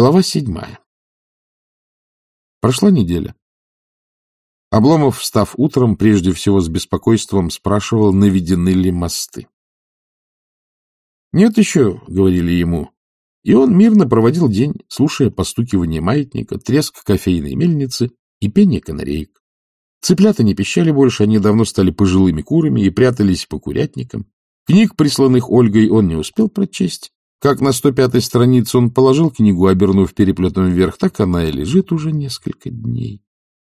Глава седьмая. Прошла неделя. Обломов, встав утром, прежде всего с беспокойством спрашивал, наведены ли мосты. «Нет еще», — говорили ему, и он мирно проводил день, слушая постукивание маятника, треск кофейной мельницы и пение канареек. Цыплята не пищали больше, они давно стали пожилыми курами и прятались по курятникам. Книг, присланных Ольгой, он не успел прочесть. Как на 105-й странице он положил книгу, обернув переплетом вверх, так она и лежит уже несколько дней.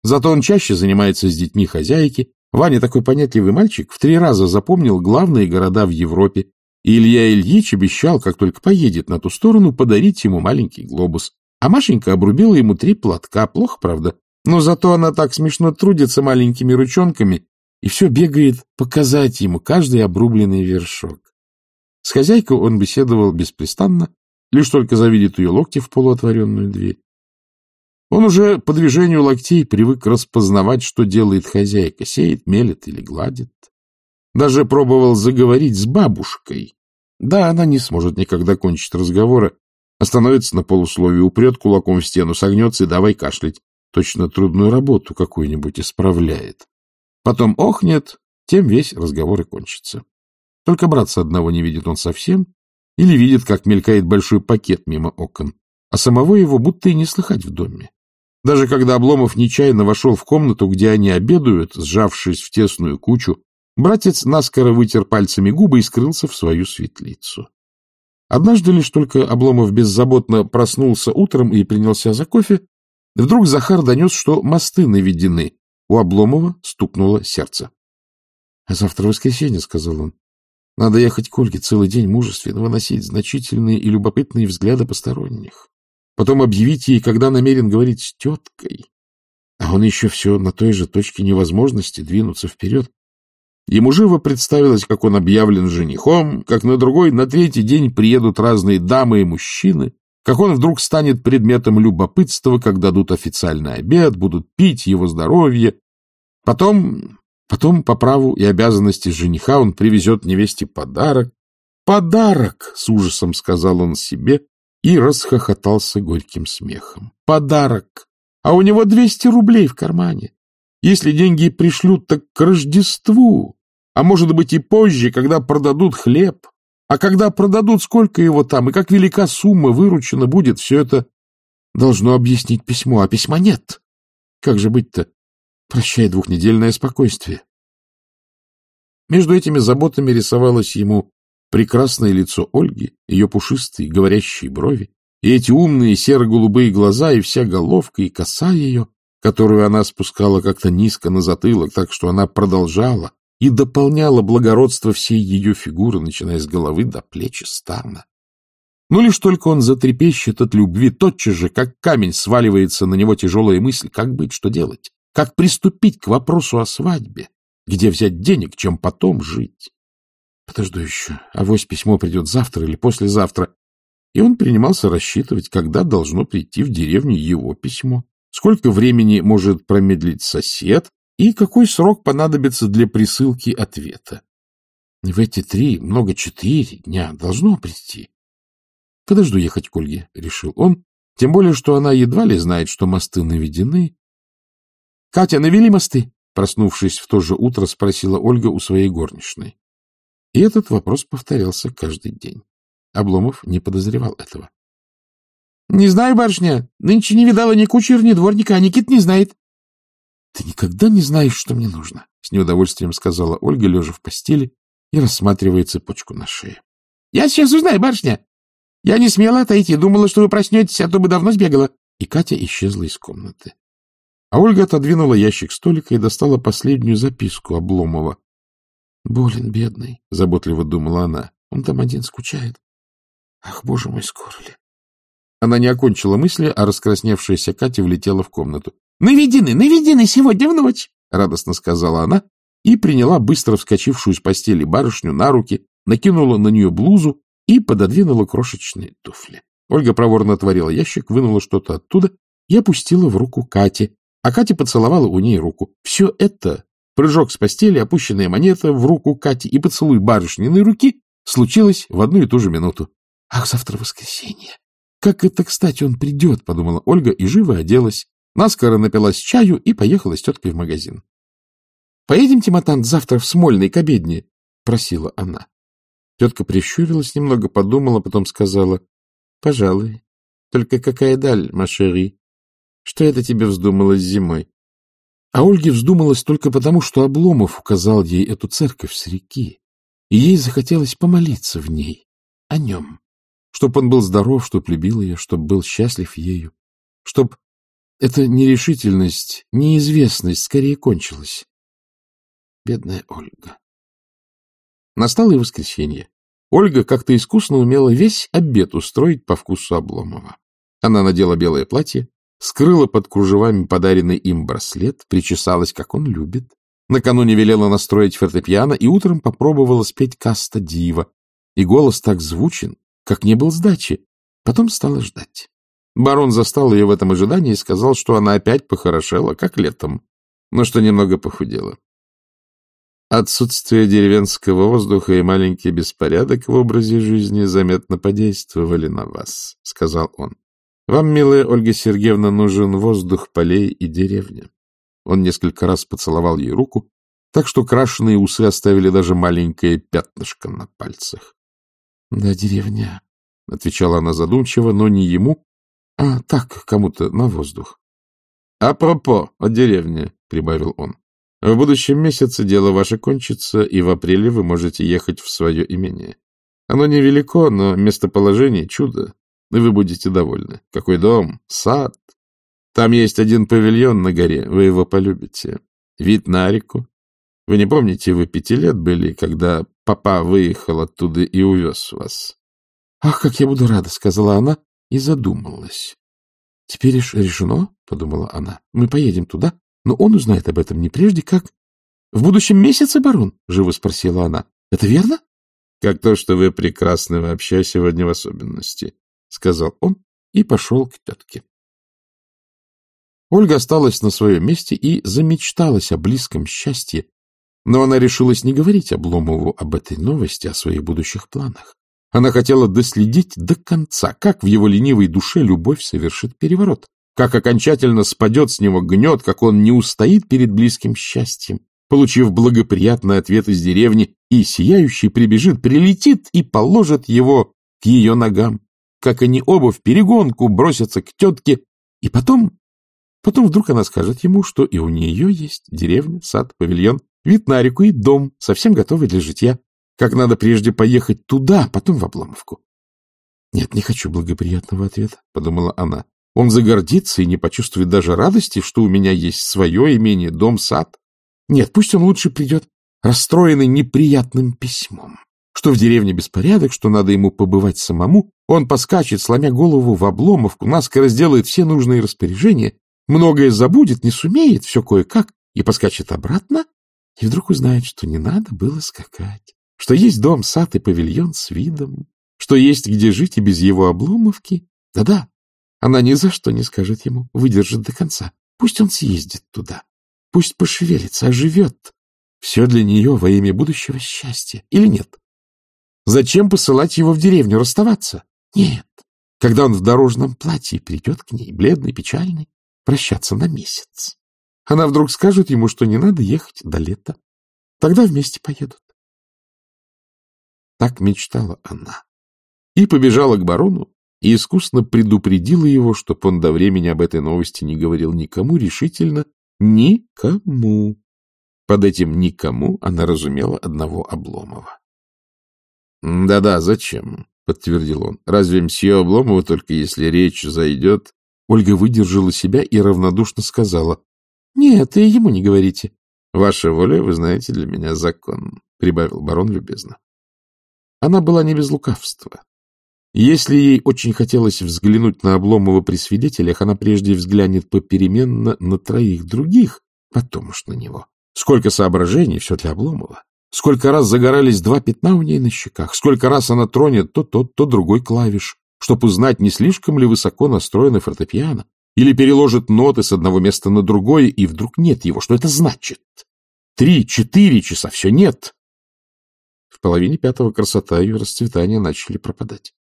Зато он чаще занимается с детьми хозяйки. Ваня такой понятливый мальчик, в три раза запомнил главные города в Европе, и Илья Ильич обещал, как только поедет на ту сторону, подарить ему маленький глобус. А Машенька обрубила ему три платка, плохо, правда, но зато она так смешно трудится маленькими ручонками и все бегает показать ему каждый обрубленный вершок. С хозяйкой он беседовал беспрестанно, лишь только завидит ее локти в полуотворенную дверь. Он уже по движению локтей привык распознавать, что делает хозяйка, сеет, мелет или гладит. Даже пробовал заговорить с бабушкой. Да, она не сможет никогда кончить разговора, остановится на полусловии, упрет кулаком в стену, согнется и давай кашлять. Точно трудную работу какую-нибудь исправляет. Потом охнет, тем весь разговор и кончится. Только братца одного не видит он совсем, или видит, как мелькает большой пакет мимо окон, а самого его будто и не слыхать в доме. Даже когда Обломов нечаянно вошел в комнату, где они обедают, сжавшись в тесную кучу, братец наскоро вытер пальцами губы и скрылся в свою светлицу. Однажды лишь только Обломов беззаботно проснулся утром и принялся за кофе, вдруг Захар донес, что мосты наведены. У Обломова стукнуло сердце. — Завтра воскресенье, — сказал он. Надо ехать к Ольге целый день мужественно выносить значительные и любопытные взгляды посторонних. Потом объявить ей, когда намерен говорить с теткой. А он еще все на той же точке невозможности двинуться вперед. Ему живо представилось, как он объявлен женихом, как на другой, на третий день приедут разные дамы и мужчины, как он вдруг станет предметом любопытства, как дадут официальный обед, будут пить его здоровье. Потом Потом, по праву и обязанности жениха, он привезет невесте подарок. «Подарок!» — с ужасом сказал он себе и расхохотался горьким смехом. «Подарок! А у него двести рублей в кармане. Если деньги пришлют, так к Рождеству, а может быть и позже, когда продадут хлеб. А когда продадут, сколько его там и как велика сумма выручена будет, все это должно объяснить письмо, а письма нет. Как же быть-то? Прощай двухнедельное спокойствие. Между этими заботами рисовалось ему прекрасное лицо Ольги, ее пушистые говорящие брови, и эти умные серо-голубые глаза, и вся головка, и коса ее, которую она спускала как-то низко на затылок, так что она продолжала и дополняла благородство всей ее фигуры, начиная с головы до плеч и стана. Ну, лишь только он затрепещет от любви, тотчас же, как камень, сваливается на него тяжелая мысль, как быть, что делать. Как приступить к вопросу о свадьбе? Где взять денег, чем потом жить? Подожду еще. Авось письмо придет завтра или послезавтра. И он принимался рассчитывать, когда должно прийти в деревню его письмо, сколько времени может промедлить сосед и какой срок понадобится для присылки ответа. В эти три, много четыре дня должно прийти. Подожду ехать к Ольге, — решил он, тем более, что она едва ли знает, что мосты наведены, — Катя, навели мосты? Проснувшись в то же утро, спросила Ольга у своей горничной. И этот вопрос повторялся каждый день. Обломов не подозревал этого. — Не знаю, барышня. Нынче не видала ни кучер, ни дворника, а Никит не знает. — Ты никогда не знаешь, что мне нужно, — с неудовольствием сказала Ольга, лежа в постели и рассматривая цепочку на шее. — Я сейчас узнаю, барышня. Я не смела отойти, думала, что вы проснетесь, а то бы давно сбегала. И Катя исчезла из комнаты. А Ольга отодвинула ящик столика и достала последнюю записку Обломова. — Болен, бедный, — заботливо думала она. — Он там один скучает. Ах, боже мой, скоро ли? Она не окончила мысли, а раскрасневшаяся Катя влетела в комнату. — Наведены, наведены сегодня в ночь! — радостно сказала она и приняла быстро вскочившую с постели барышню на руки, накинула на нее блузу и пододвинула крошечные туфли. Ольга проворно отворила ящик, вынула что-то оттуда и опустила в руку Кате, а Катя поцеловала у ней руку. Все это, прыжок с постели, опущенная монета в руку Кати и поцелуй барышниной руки, случилось в одну и ту же минуту. — Ах, завтра воскресенье! Как это, кстати, он придет, — подумала Ольга и живо оделась. Наскоро напилась чаю и поехала с теткой в магазин. — Поедемте, матант, завтра в Смольный к обедне, — просила она. Тетка прищурилась немного, подумала, потом сказала, — Пожалуй. Только какая даль, Машери? Что это тебе вздумалось зимой? А Ольге вздумалось только потому, что Обломов указал ей эту церковь с реки, и ей захотелось помолиться в ней, о нем, чтоб он был здоров, чтоб любил ее, чтоб был счастлив ею, чтоб эта нерешительность, неизвестность скорее кончилась. Бедная Ольга. Настало и воскресенье. Ольга как-то искусно умела весь обед устроить по вкусу Обломова. Она надела белое платье, скрыла под кружевами подаренный им браслет, причесалась, как он любит. Накануне велела настроить фортепиано и утром попробовала спеть «Каста Дива». И голос так звучен, как не был сдачи. Потом стала ждать. Барон застал ее в этом ожидании и сказал, что она опять похорошела, как летом, но что немного похудела. Отсутствие деревенского воздуха и маленький беспорядок в образе жизни заметно подействовали на вас, — сказал он. Вам, милая Ольга Сергеевна, нужен воздух полей и деревня. Он несколько раз поцеловал ей руку, так что крашеные усы оставили даже маленькое пятнышко на пальцах. — Да, деревня, — отвечала она задумчиво, но не ему, а так, кому-то на воздух. — Апропо о деревне, — прибавил он. — В будущем месяце дело ваше кончится, и в апреле вы можете ехать в свое имение. Оно невелико, но местоположение — чудо и вы будете довольны. Какой дом, сад. Там есть один павильон на горе, вы его полюбите. Вид на реку. Вы не помните, вы пяти лет были, когда папа выехал оттуда и увез вас? — Ах, как я буду рада, — сказала она и задумалась. — Теперь решено, — подумала она, — мы поедем туда, но он узнает об этом не прежде, как... — В будущем месяце, барон? — живо спросила она. — Это верно? — Как то, что вы прекрасны вообще сегодня в особенности. — сказал он и пошел к тетке. Ольга осталась на своем месте и замечталась о близком счастье, но она решилась не говорить Обломову об этой новости, о своих будущих планах. Она хотела доследить до конца, как в его ленивой душе любовь совершит переворот, как окончательно спадет с него гнет, как он не устоит перед близким счастьем, получив благоприятный ответ из деревни, и сияющий прибежит, прилетит и положит его к ее ногам как они оба в перегонку бросятся к тетке, и потом... Потом вдруг она скажет ему, что и у нее есть деревня, сад, павильон, вид на реку и дом, совсем готовый для житья. Как надо прежде поехать туда, потом в Обломовку. Нет, не хочу благоприятного ответа, — подумала она. Он загордится и не почувствует даже радости, что у меня есть свое имение, дом, сад. Нет, пусть он лучше придет расстроенный неприятным письмом что в деревне беспорядок, что надо ему побывать самому, он поскачет, сломя голову в обломовку, наскоро сделает все нужные распоряжения, многое забудет, не сумеет, все кое-как, и поскачет обратно, и вдруг узнает, что не надо было скакать, что есть дом, сад и павильон с видом, что есть где жить и без его обломовки. Да-да, она ни за что не скажет ему, выдержит до конца. Пусть он съездит туда, пусть пошевелится, оживет. Все для нее во имя будущего счастья. Или нет? Зачем посылать его в деревню расставаться? Нет. Когда он в дорожном платье придет к ней, бледный, печальный, прощаться на месяц. Она вдруг скажет ему, что не надо ехать до лета. Тогда вместе поедут. Так мечтала она. И побежала к барону, и искусно предупредила его, чтоб он до времени об этой новости не говорил никому решительно, никому. Под этим «никому» она разумела одного Обломова. Да-да, зачем? — подтвердил он. — Разве мсье Обломова только если речь зайдет? Ольга выдержала себя и равнодушно сказала. — Нет, и ему не говорите. — Ваша воля, вы знаете, для меня закон, — прибавил барон любезно. Она была не без лукавства. Если ей очень хотелось взглянуть на Обломова при свидетелях, она прежде взглянет попеременно на троих других, потом уж на него. Сколько соображений, все для Обломова. Сколько раз загорались два пятна у ней на щеках, сколько раз она тронет то тот, то другой клавиш, чтобы узнать, не слишком ли высоко настроена фортепиано, или переложит ноты с одного места на другое, и вдруг нет его. Что это значит? Три-четыре часа, все нет. В половине пятого красота и расцветание начали пропадать.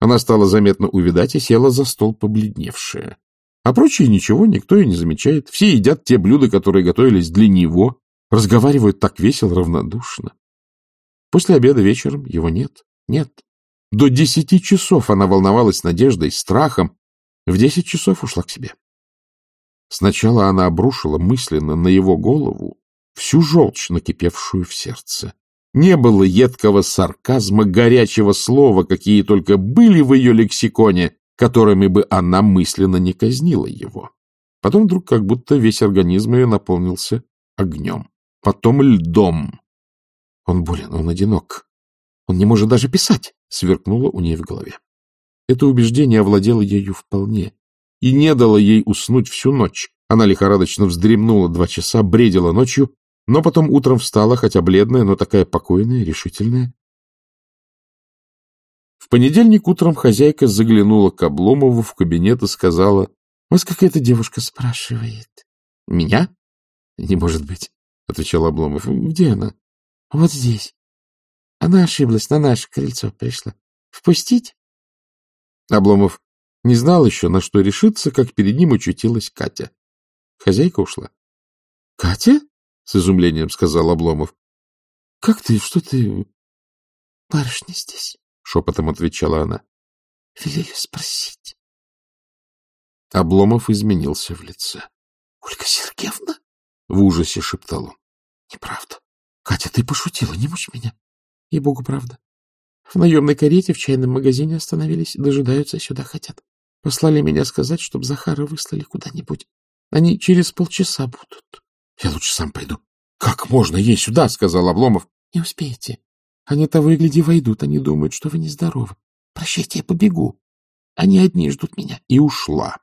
Она стала заметно увидать и села за стол побледневшая. А прочие ничего, никто и не замечает. Все едят те блюда, которые готовились для него, разговаривают так весело, равнодушно. После обеда вечером его нет, нет. До десяти часов она волновалась надеждой, страхом. В десять часов ушла к себе. Сначала она обрушила мысленно на его голову всю желчь, накипевшую в сердце. Не было едкого сарказма, горячего слова, какие только были в ее лексиконе, которыми бы она мысленно не казнила его. Потом вдруг как будто весь организм ее наполнился огнем, потом льдом. Он болен, он одинок. Он не может даже писать, сверкнуло у нее в голове. Это убеждение овладело ею вполне и не дало ей уснуть всю ночь. Она лихорадочно вздремнула два часа, бредила ночью, но потом утром встала, хотя бледная, но такая покойная, решительная. В понедельник утром хозяйка заглянула к Обломову в кабинет и сказала, — Вас какая-то девушка спрашивает. — Меня? — Не может быть, — отвечал Обломов. — Где она? — Вот здесь. Она ошиблась, на наше крыльцо пришла. Впустить? Обломов не знал еще, на что решиться, как перед ним очутилась Катя. Хозяйка ушла. — Катя? — с изумлением сказал Обломов. — Как ты, что ты... — Барышня здесь, — шепотом отвечала она. — Велели спросить. Обломов изменился в лице. — Ольга Сергеевна? — в ужасе шептал он. — Неправда. Катя, ты пошутила, не мучь меня. И богу правда. В наемной карете в чайном магазине остановились, дожидаются, сюда хотят. Послали меня сказать, чтобы Захара выслали куда-нибудь. Они через полчаса будут. Я лучше сам пойду. — Как можно ей сюда? — сказал Обломов. — Не успеете. Они того и гляди войдут. Они думают, что вы нездоровы. Прощайте, я побегу. Они одни ждут меня. И ушла.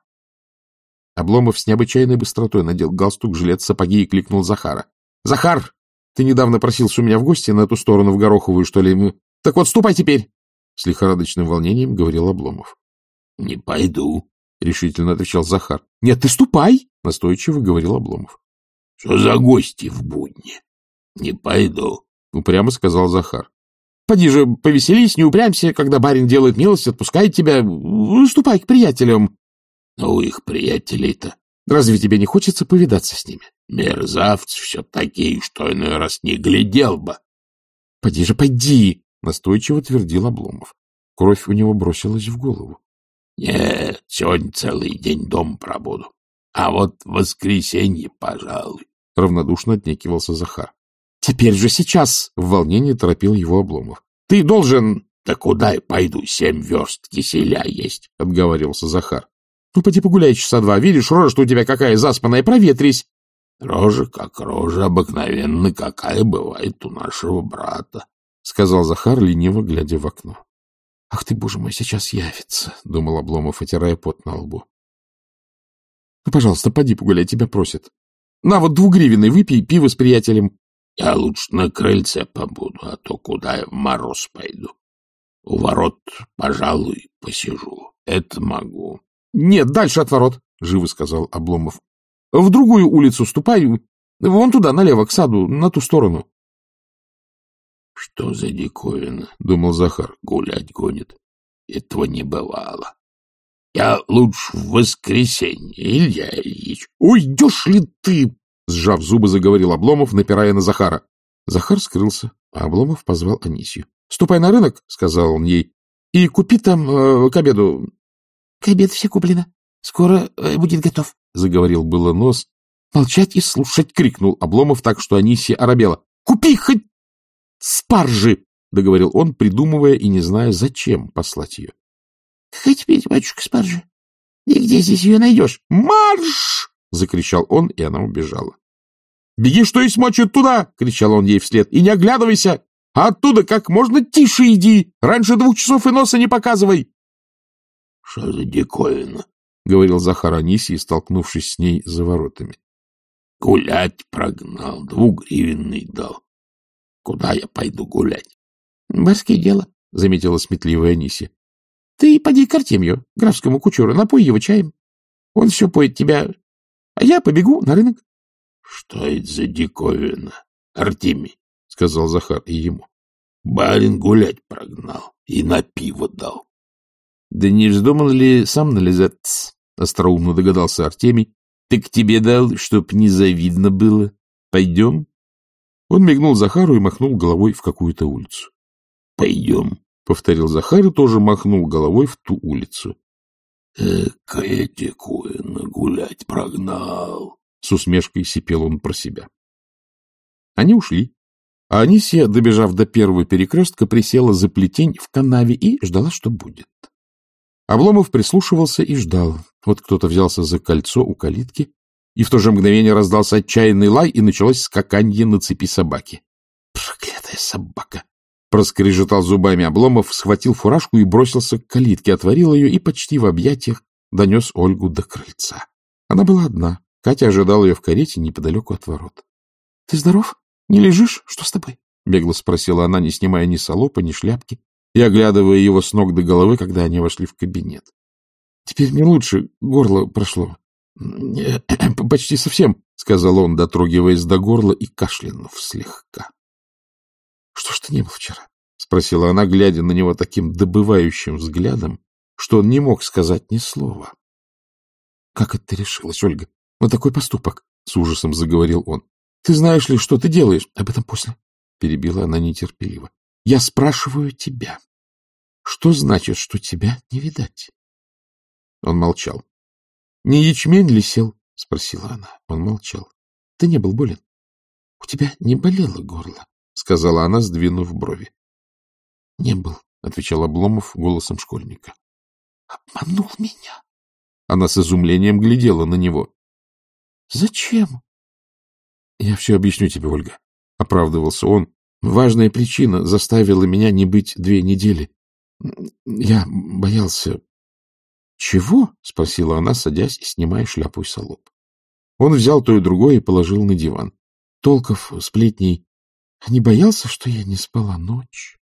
Обломов с необычайной быстротой надел галстук, жилет, сапоги и кликнул Захара. — Захар! Ты недавно просился у меня в гости на эту сторону, в Гороховую, что ли? Так вот, ступай теперь! С лихорадочным волнением говорил Обломов. — Не пойду, — решительно отвечал Захар. — Нет, ты ступай, — настойчиво говорил Обломов. — Что за гости в будни? — Не пойду, — упрямо сказал Захар. — Поди же, повеселись, не упрямься, когда барин делает милость, отпускает тебя. Ступай к приятелям. — Ну, их приятелей-то. Разве тебе не хочется повидаться с ними? Мерзавцы все такие, что иной раз не глядел бы. — Поди же, пойди, — настойчиво твердил Обломов. Кровь у него бросилась в голову. — Нет, сегодня целый день дом пробуду. А вот в воскресенье, пожалуй, — равнодушно отнекивался Захар. — Теперь же сейчас! — в волнении торопил его Обломов. — Ты должен... — Да куда я пойду? Семь верст киселя есть, — отговаривался Захар. — поди погуляй часа два. Видишь, рожа у тебя какая заспанная, проветрись. — Рожа как рожа, обыкновенно какая бывает у нашего брата, — сказал Захар, лениво глядя в окно. — Ах ты, боже мой, сейчас явится, — думал Обломов, отирая пот на лбу. — Ну, пожалуйста, поди погуляй, тебя просят. На вот двугривенный выпей пиво с приятелем. — Я лучше на крыльце побуду, а то куда я в мороз пойду. У ворот, пожалуй, посижу. Это могу. — Нет, дальше от ворот, — живо сказал Обломов. — В другую улицу ступай, вон туда, налево, к саду, на ту сторону. — Что за диковина, — думал Захар, — гулять гонит. Этого не бывало. Я лучше в воскресенье, Илья Ильич. — Уйдешь ли ты? — сжав зубы, заговорил Обломов, напирая на Захара. Захар скрылся, а Обломов позвал Анисью. — Ступай на рынок, — сказал он ей, — и купи там э, к обеду. — К обеду все куплено. Скоро э, будет готов, — заговорил было нос. — Молчать и слушать, — крикнул Обломов так, что Анисия оробела. — Купи хоть спаржи, — договорил он, придумывая и не зная, зачем послать ее. — Какая теперь, батюшка, спаржа? И где здесь ее найдешь? Марш! — закричал он, и она убежала. — Беги, что есть мочи, туда! — кричал он ей вслед. — И не оглядывайся! А оттуда как можно тише иди! Раньше двух часов и носа не показывай! — Что за диковина? — говорил Захар Анисий, столкнувшись с ней за воротами. — Гулять прогнал, двугривенный дал. Куда я пойду гулять? — Барское дело, — заметила сметливая Анисия. Ты поди к Артемью, графскому кучеру, напой его чаем. Он все поет тебя, а я побегу на рынок. — Что это за диковина, Артемий? — сказал Захар и ему. — Барин гулять прогнал и на пиво дал. Да не вздумал ли сам нализаться? — остроумно догадался Артемий. — Так тебе дал, чтоб не завидно было. Пойдем? Он мигнул Захару и махнул головой в какую-то улицу. — Пойдем, — повторил Захар и тоже махнул головой в ту улицу. — Экая текуина гулять прогнал! — с усмешкой сипел он про себя. Они ушли, а Анисия, добежав до первого перекрестка, присела за плетень в канаве и ждала, что будет. Обломов прислушивался и ждал. Вот кто-то взялся за кольцо у калитки, и в то же мгновение раздался отчаянный лай, и началось скаканье на цепи собаки. «Проклятая собака!» Проскрежетал зубами Обломов, схватил фуражку и бросился к калитке, отворил ее и почти в объятиях донес Ольгу до крыльца. Она была одна. Катя ожидала ее в карете неподалеку от ворот. — Ты здоров? Не лежишь? Что с тобой? — бегло спросила она, не снимая ни солопа, ни шляпки, и оглядывая его с ног до головы, когда они вошли в кабинет. — Теперь мне лучше, горло прошло. — Почти совсем, — сказал он, дотрогиваясь до горла и кашлянув слегка. — Что ж ты не был вчера? — спросила она, глядя на него таким добывающим взглядом, что он не мог сказать ни слова. — Как это ты решилась, Ольга, на такой поступок? — с ужасом заговорил он. — Ты знаешь ли, что ты делаешь? — Об этом после, — перебила она нетерпеливо. Я спрашиваю тебя, что значит, что тебя не видать? Он молчал. — Не ячмень ли сел? — спросила она. Он молчал. — Ты не был болен? — У тебя не болело горло, — сказала она, сдвинув брови. — Не был, — отвечал Обломов голосом школьника. — Обманул меня. Она с изумлением глядела на него. — Зачем? — Я все объясню тебе, Ольга, — оправдывался он, Важная причина заставила меня не быть две недели. Я боялся... — Чего? — спросила она, садясь и снимая шляпу и солоб. Он взял то и другое и положил на диван. Толков, сплетней. Не боялся, что я не спала ночь?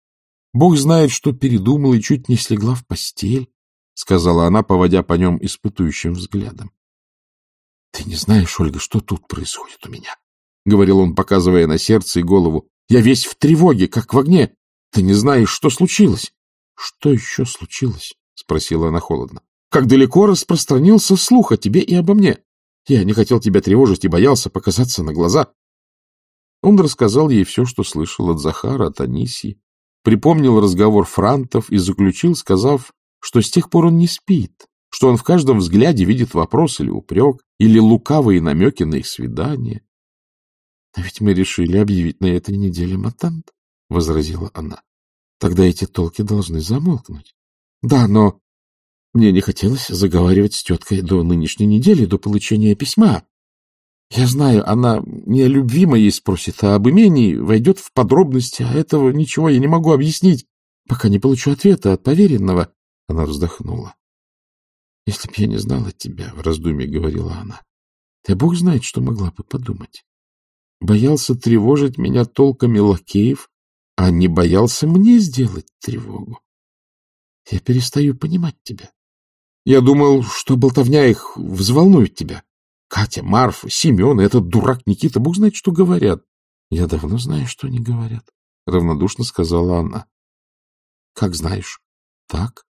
Бог знает, что передумал и чуть не слегла в постель, — сказала она, поводя по нем испытующим взглядом. — Ты не знаешь, Ольга, что тут происходит у меня, — говорил он, показывая на сердце и голову. Я весь в тревоге, как в огне. Ты не знаешь, что случилось. — Что еще случилось? — спросила она холодно. — Как далеко распространился слух о тебе и обо мне. Я не хотел тебя тревожить и боялся показаться на глаза. Он рассказал ей все, что слышал от Захара, от Анисии, припомнил разговор франтов и заключил, сказав, что с тех пор он не спит, что он в каждом взгляде видит вопрос или упрек, или лукавые намеки на их свидание, — Ведь мы решили объявить на этой неделе матант, — возразила она. — Тогда эти толки должны замолкнуть. — Да, но мне не хотелось заговаривать с теткой до нынешней недели, до получения письма. Я знаю, она не о любви моей спросит, а об имении, войдет в подробности, а этого ничего я не могу объяснить, пока не получу ответа от поверенного. Она вздохнула. — Если б я не знала тебя, — в раздумье говорила она, — ты бог знает, что могла бы подумать боялся тревожить меня толками лакеев, а не боялся мне сделать тревогу. Я перестаю понимать тебя. Я думал, что болтовня их взволнует тебя. Катя, Марфа, Семен, этот дурак Никита, бог знает, что говорят. Я давно знаю, что они говорят, — равнодушно сказала она. Как знаешь? Так.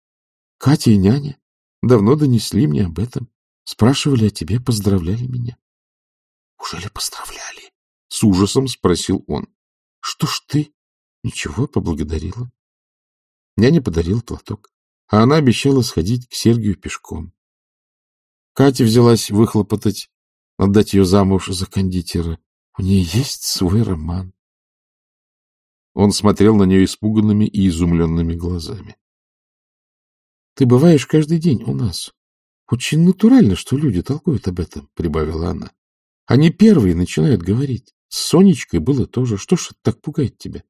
Катя и няня давно донесли мне об этом. Спрашивали о тебе, поздравляли меня. Ужели поздравляли? С ужасом спросил он. — Что ж ты? — Ничего, поблагодарила. Я не подарил платок, а она обещала сходить к Сергию пешком. Катя взялась выхлопотать, отдать ее замуж за кондитера. У нее есть свой роман. Он смотрел на нее испуганными и изумленными глазами. — Ты бываешь каждый день у нас. Очень натурально, что люди толкуют об этом, — прибавила она. Они первые начинают говорить. С Сонечкой было тоже. Что ж так пугает тебя?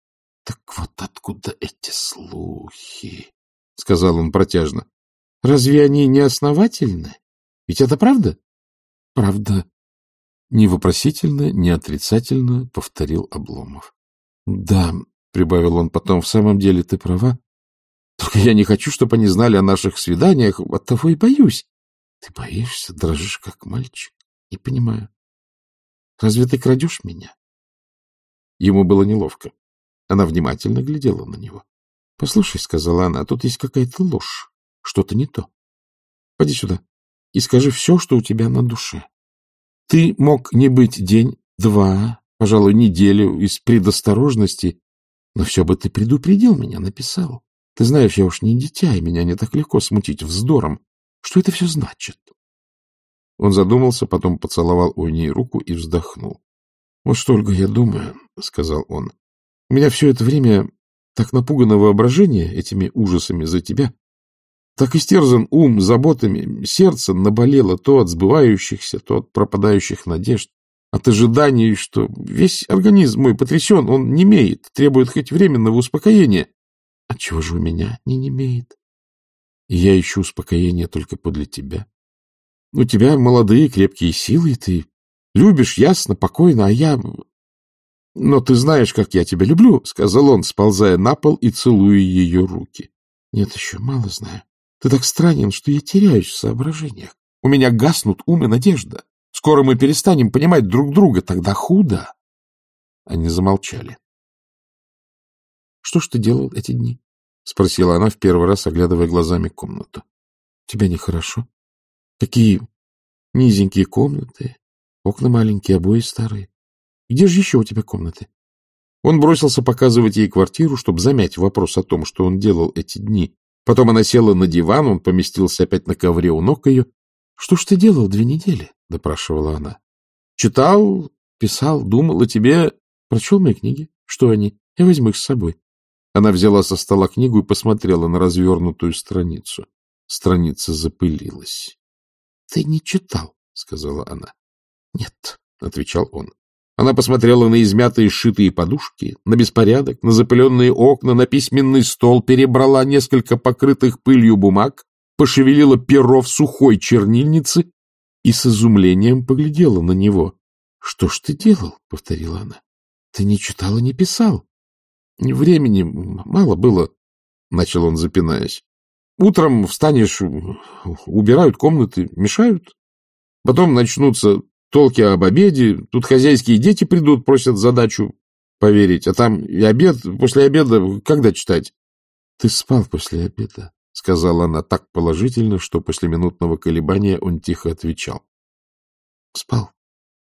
— Так вот откуда эти слухи? — сказал он протяжно. — Разве они не основательны? Ведь это правда? — Правда. Ни вопросительно, ни отрицательно, — повторил Обломов. — Да, — прибавил он потом, — в самом деле ты права. Только я не хочу, чтобы они знали о наших свиданиях, оттого и боюсь. Ты боишься, дрожишь, как мальчик. Не понимаю. Разве ты крадешь меня? Ему было неловко. Она внимательно глядела на него. — Послушай, — сказала она, — тут есть какая-то ложь. что-то не то. Пойди сюда и скажи все, что у тебя на душе. Ты мог не быть день, два, пожалуй, неделю из предосторожности, но все бы ты предупредил меня, написал. Ты знаешь, я уж не дитя, и меня не так легко смутить вздором. Что это все значит? Он задумался, потом поцеловал у ней руку и вздохнул. — Вот что, Ольга, я думаю, — сказал он. — У меня все это время так напугано воображение этими ужасами за тебя, так истерзан ум заботами, сердце наболело то от сбывающихся, то от пропадающих надежд, от ожиданий, что весь организм мой потрясен, он не имеет, требует хоть временного успокоения. Отчего же у меня не немеет? И я ищу успокоения только подле тебя. У тебя молодые крепкие силы, ты любишь ясно, покойно, а я... Но ты знаешь, как я тебя люблю, — сказал он, сползая на пол и целуя ее руки. Нет, еще мало знаю. Ты так странен, что я теряюсь в соображениях. У меня гаснут ум и надежда. Скоро мы перестанем понимать друг друга, тогда худо. Они замолчали. — Что ж ты делал эти дни? — спросила она в первый раз, оглядывая глазами комнату. — Тебя нехорошо? Какие низенькие комнаты, окна маленькие, обои старые. Где же еще у тебя комнаты? Он бросился показывать ей квартиру, чтобы замять вопрос о том, что он делал эти дни. Потом она села на диван, он поместился опять на ковре у ног ее. — Что ж ты делал две недели? — допрашивала она. — Читал, писал, думал о тебе. Прочел мои книги. Что они? Я возьму их с собой. Она взяла со стола книгу и посмотрела на развернутую страницу. Страница запылилась. — Ты не читал, — сказала она. — Нет, — отвечал он. Она посмотрела на измятые сшитые подушки, на беспорядок, на запыленные окна, на письменный стол, перебрала несколько покрытых пылью бумаг, пошевелила перо в сухой чернильнице и с изумлением поглядела на него. — Что ж ты делал? — повторила она. — Ты не читал и не писал. — Времени мало было, — начал он, запинаясь. — Утром встанешь, убирают комнаты, мешают. Потом начнутся толки об обеде. Тут хозяйские дети придут, просят задачу поверить. А там и обед, после обеда когда читать? — Ты спал после обеда, — сказала она так положительно, что после минутного колебания он тихо отвечал. — Спал.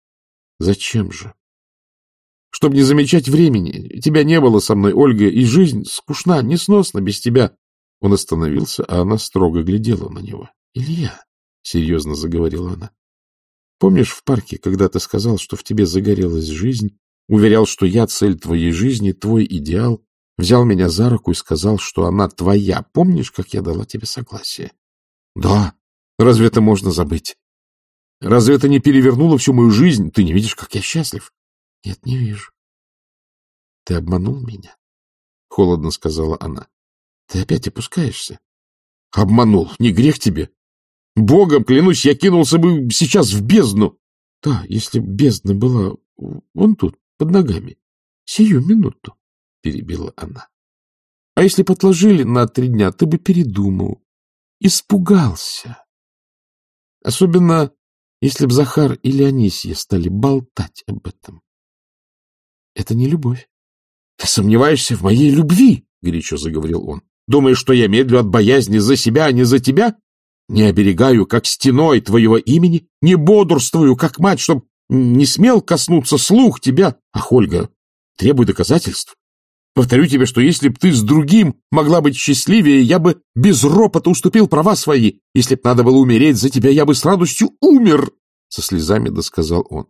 — Зачем же? — Чтобы не замечать времени. Тебя не было со мной, Ольга, и жизнь скучна, несносна без тебя. Он остановился, а она строго глядела на него. — Илья, — серьезно заговорила она, Помнишь в парке, когда ты сказал, что в тебе загорелась жизнь, уверял, что я цель твоей жизни, твой идеал, взял меня за руку и сказал, что она твоя. Помнишь, как я дала тебе согласие? Да. Разве это можно забыть? Разве это не перевернуло всю мою жизнь? Ты не видишь, как я счастлив? Нет, не вижу. Ты обманул меня? Холодно сказала она. Ты опять опускаешься? Обманул. Не грех тебе. Богом, клянусь, я кинулся бы сейчас в бездну. Да, если б бездна была вон тут, под ногами. Сию минуту, — перебила она. А если подложили на три дня, ты бы передумал. Испугался. Особенно, если б Захар или Анисья стали болтать об этом. Это не любовь. — Ты сомневаешься в моей любви? — горячо заговорил он. — Думаешь, что я медлю от боязни за себя, а не за тебя? Не оберегаю, как стеной твоего имени, не бодрствую, как мать, чтоб не смел коснуться слух тебя. Ах, Ольга, требуй доказательств. Повторю тебе, что если б ты с другим могла быть счастливее, я бы без ропота уступил права свои. Если б надо было умереть за тебя, я бы с радостью умер, — со слезами досказал он.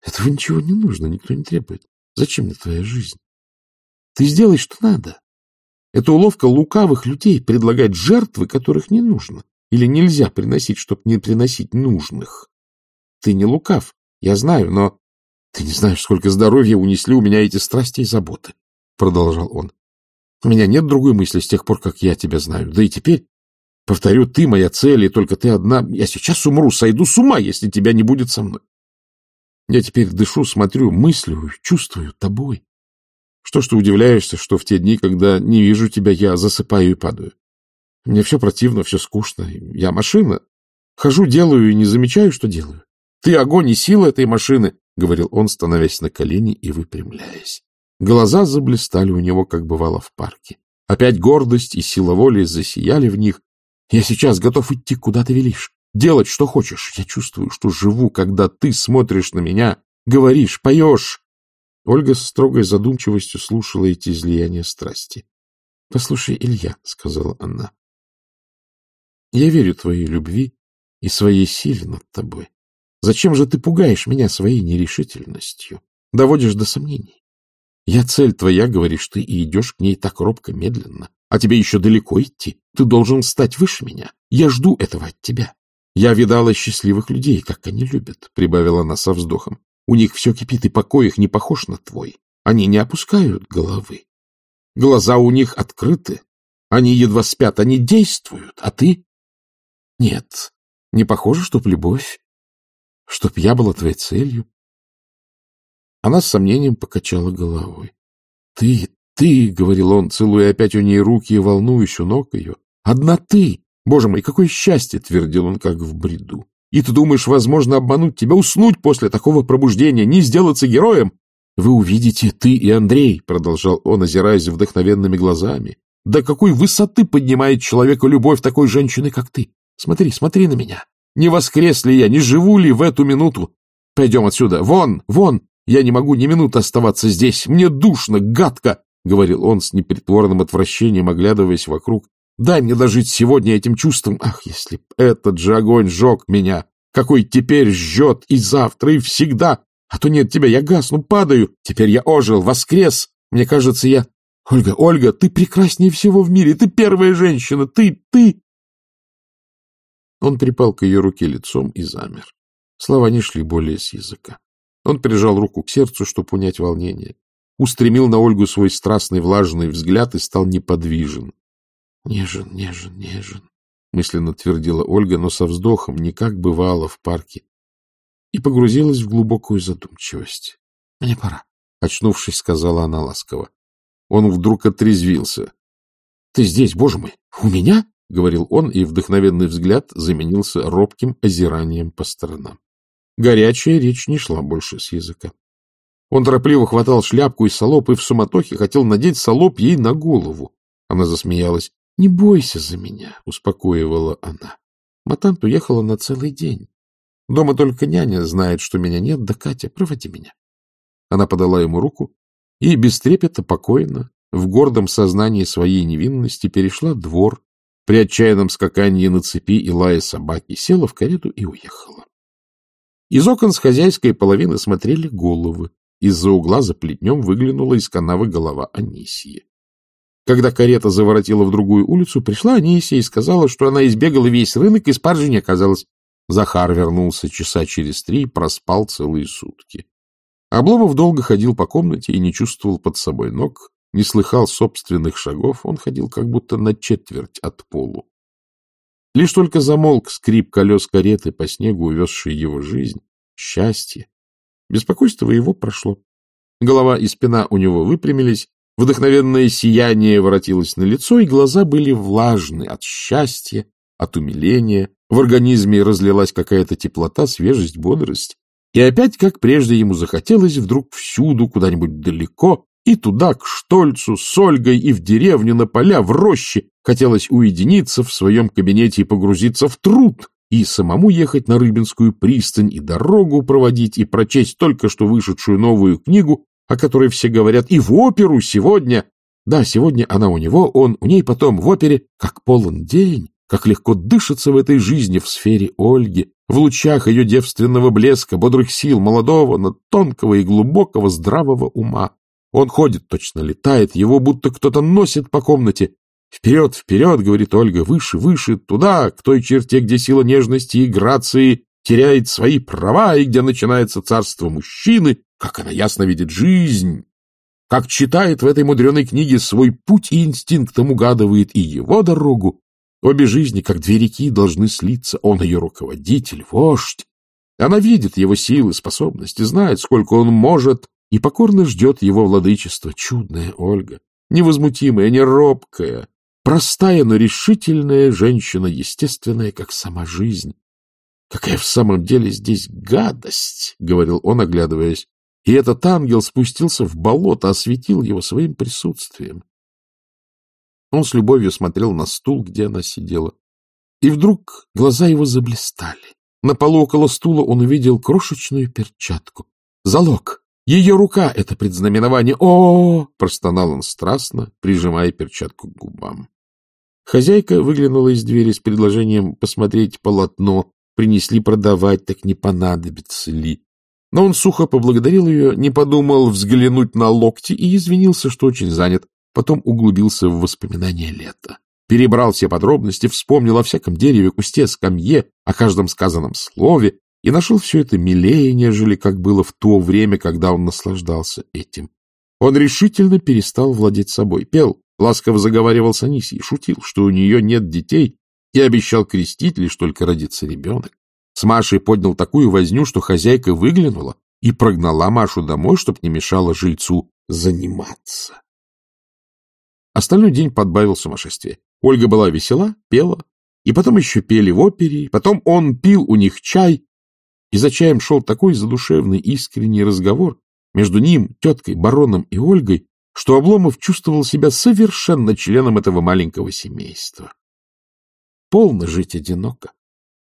Этого ничего не нужно, никто не требует. Зачем мне твоя жизнь? Ты сделай, что надо. Это уловка лукавых людей предлагать жертвы, которых не нужно. Или нельзя приносить, чтобы не приносить нужных? Ты не лукав, я знаю, но ты не знаешь, сколько здоровья унесли у меня эти страсти и заботы, — продолжал он. У меня нет другой мысли с тех пор, как я тебя знаю. Да и теперь, повторю, ты моя цель, и только ты одна. Я сейчас умру, сойду с ума, если тебя не будет со мной. Я теперь дышу, смотрю, мыслю, чувствую тобой. Что ж ты удивляешься, что в те дни, когда не вижу тебя, я засыпаю и падаю? Мне все противно, все скучно. Я машина. Хожу, делаю и не замечаю, что делаю. Ты огонь и сила этой машины, — говорил он, становясь на колени и выпрямляясь. Глаза заблистали у него, как бывало в парке. Опять гордость и сила воли засияли в них. Я сейчас готов идти, куда ты велишь, делать, что хочешь. Я чувствую, что живу, когда ты смотришь на меня, говоришь, поешь. Ольга с строгой задумчивостью слушала эти излияния страсти. — Послушай, Илья, — сказала она, — я верю твоей любви и своей силе над тобой. Зачем же ты пугаешь меня своей нерешительностью, доводишь до сомнений? Я цель твоя, говоришь ты, и идешь к ней так робко, медленно. А тебе еще далеко идти. Ты должен стать выше меня. Я жду этого от тебя. Я видала счастливых людей, как они любят, — прибавила она со вздохом. У них все кипит, и покой их не похож на твой. Они не опускают головы. Глаза у них открыты. Они едва спят, они действуют. А ты? Нет, не похоже, чтоб любовь, чтоб я была твоей целью. Она с сомнением покачала головой. — Ты, ты, — говорил он, целуя опять у ней руки и волнуюсь у ног ее. — Одна ты! Боже мой, какое счастье! — твердил он, как в бреду. И ты думаешь, возможно, обмануть тебя, уснуть после такого пробуждения, не сделаться героем? Вы увидите, ты и Андрей, — продолжал он, озираясь вдохновенными глазами. До какой высоты поднимает человека любовь такой женщины, как ты? Смотри, смотри на меня. Не воскрес ли я, не живу ли в эту минуту? Пойдем отсюда. Вон, вон. Я не могу ни минуты оставаться здесь. Мне душно, гадко, — говорил он с непритворным отвращением, оглядываясь вокруг. Дай мне дожить сегодня этим чувством. Ах, если б этот же огонь сжег меня, какой теперь жжет и завтра, и всегда. А то нет тебя, я гасну, падаю. Теперь я ожил, воскрес. Мне кажется, я... Ольга, Ольга, ты прекраснее всего в мире. Ты первая женщина. Ты, ты... Он припал к ее руке лицом и замер. Слова не шли более с языка. Он прижал руку к сердцу, чтобы унять волнение. Устремил на Ольгу свой страстный влажный взгляд и стал неподвижен. Нежен, нежен, нежен, — мысленно твердила Ольга, но со вздохом, не как бывало в парке, и погрузилась в глубокую задумчивость. — Мне пора, — очнувшись, сказала она ласково. Он вдруг отрезвился. — Ты здесь, боже мой, у меня? — говорил он, и вдохновенный взгляд заменился робким озиранием по сторонам. Горячая речь не шла больше с языка. Он торопливо хватал шляпку из солоп и в суматохе хотел надеть солоп ей на голову. Она засмеялась. — Не бойся за меня, — успокоивала она. Матант уехала на целый день. Дома только няня знает, что меня нет, да Катя, проводи меня. Она подала ему руку и, без трепета, покойно, в гордом сознании своей невинности, перешла двор, при отчаянном скакании на цепи и лая собаки, села в карету и уехала. Из окон с хозяйской половины смотрели головы. Из-за угла за плетнем выглянула из канавы голова Анисии. Когда карета заворотила в другую улицу, пришла Анисия и сказала, что она избегала весь рынок, и спаржи не оказалось. Захар вернулся часа через три и проспал целые сутки. Обломов долго ходил по комнате и не чувствовал под собой ног, не слыхал собственных шагов, он ходил как будто на четверть от полу. Лишь только замолк скрип колес кареты по снегу, увезшей его жизнь, счастье. Беспокойство его прошло. Голова и спина у него выпрямились, Вдохновенное сияние воротилось на лицо, и глаза были влажны от счастья, от умиления. В организме разлилась какая-то теплота, свежесть, бодрость. И опять, как прежде, ему захотелось вдруг всюду, куда-нибудь далеко, и туда, к Штольцу, с Ольгой, и в деревню, на поля, в роще. Хотелось уединиться в своем кабинете и погрузиться в труд, и самому ехать на Рыбинскую пристань, и дорогу проводить, и прочесть только что вышедшую новую книгу, о которой все говорят, и в оперу сегодня. Да, сегодня она у него, он у ней потом в опере. Как полон день, как легко дышится в этой жизни в сфере Ольги, в лучах ее девственного блеска, бодрых сил, молодого, но тонкого и глубокого здравого ума. Он ходит, точно летает, его будто кто-то носит по комнате. «Вперед, вперед!» — говорит Ольга, «выше, выше, туда, к той черте, где сила нежности и грации теряет свои права и где начинается царство мужчины, как она ясно видит жизнь, как читает в этой мудреной книге свой путь и инстинктом угадывает и его дорогу. Обе жизни, как две реки, должны слиться. Он ее руководитель, вождь. Она видит его силы, способности, знает, сколько он может, и покорно ждет его владычества. Чудная Ольга, невозмутимая, неробкая, простая, но решительная женщина, естественная, как сама жизнь. Какая в самом деле здесь гадость, — говорил он, оглядываясь. И этот ангел спустился в болото, осветил его своим присутствием. Он с любовью смотрел на стул, где она сидела. И вдруг глаза его заблистали. На полу около стула он увидел крошечную перчатку. Залог! Ее рука — это предзнаменование. О, -о, простонал он страстно, прижимая перчатку к губам. Хозяйка выглянула из двери с предложением посмотреть полотно. Принесли продавать, так не понадобится ли. Но он сухо поблагодарил ее, не подумал взглянуть на локти и извинился, что очень занят. Потом углубился в воспоминания лета. Перебрал все подробности, вспомнил о всяком дереве, кусте, скамье, о каждом сказанном слове и нашел все это милее, нежели как было в то время, когда он наслаждался этим. Он решительно перестал владеть собой, пел, ласково заговаривал с Анисией, шутил, что у нее нет детей, и обещал крестить, лишь только родится ребенок. С Машей поднял такую возню, что хозяйка выглянула и прогнала Машу домой, чтоб не мешала жильцу заниматься. Остальной день подбавил сумасшествие. Ольга была весела, пела, и потом еще пели в опере, потом он пил у них чай, и за чаем шел такой задушевный, искренний разговор между ним, теткой, бароном и Ольгой, что Обломов чувствовал себя совершенно членом этого маленького семейства. Полно жить одиноко.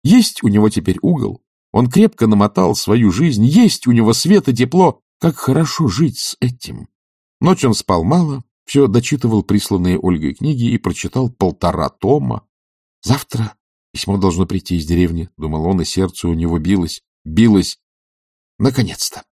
Есть у него теперь угол, он крепко намотал свою жизнь, есть у него свет и тепло. Как хорошо жить с этим. Ночь он спал мало, все дочитывал присланные Ольгой книги и прочитал полтора тома. Завтра письмо должно прийти из деревни, — думал он, и сердце у него билось, билось. Наконец-то!